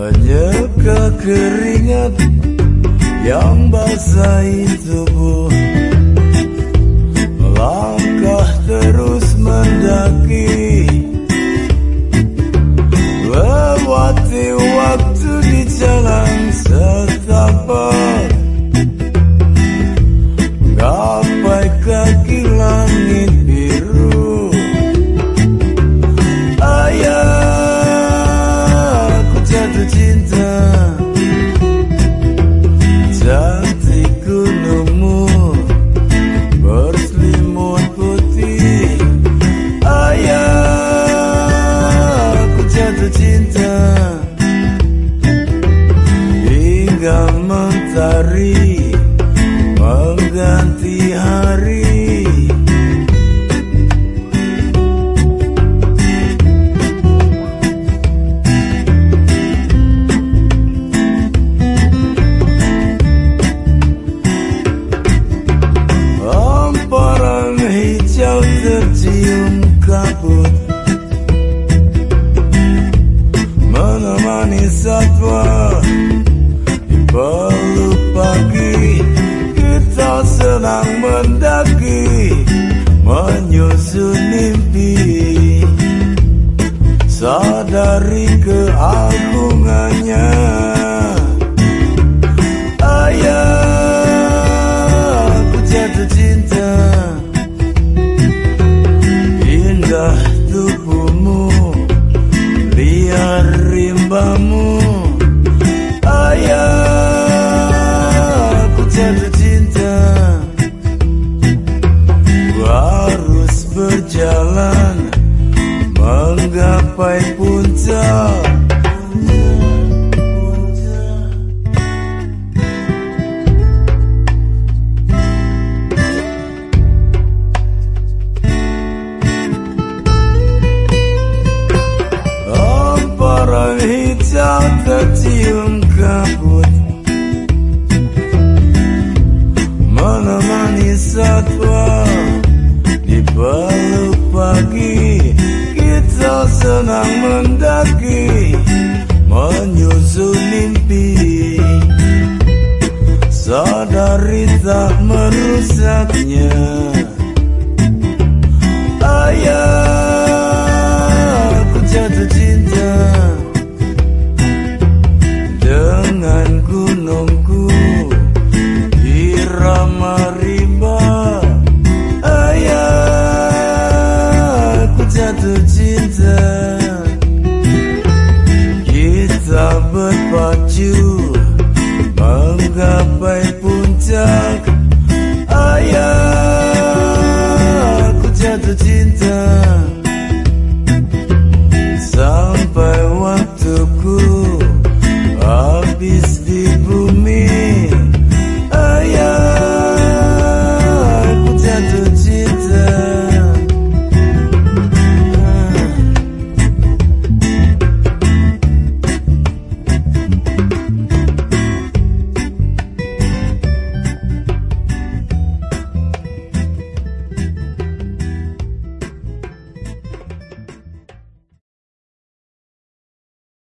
Menyeka keringat yang basahi tubuh mentari Mengganti hari. Hamparan hijau tercium kabut. Menemani satwa Di mendaki Menyusun mimpi. Sadari keagungannya. Ayah, aku jatuh cinta. Indah tubuhmu Liar rimbamu. Ayah, hijau tercium kabut. Menemani satwa Di peluk pagi. Kita senang mendaki Menyusun mimpi. Sadari tak merusaknya berbaju menggapai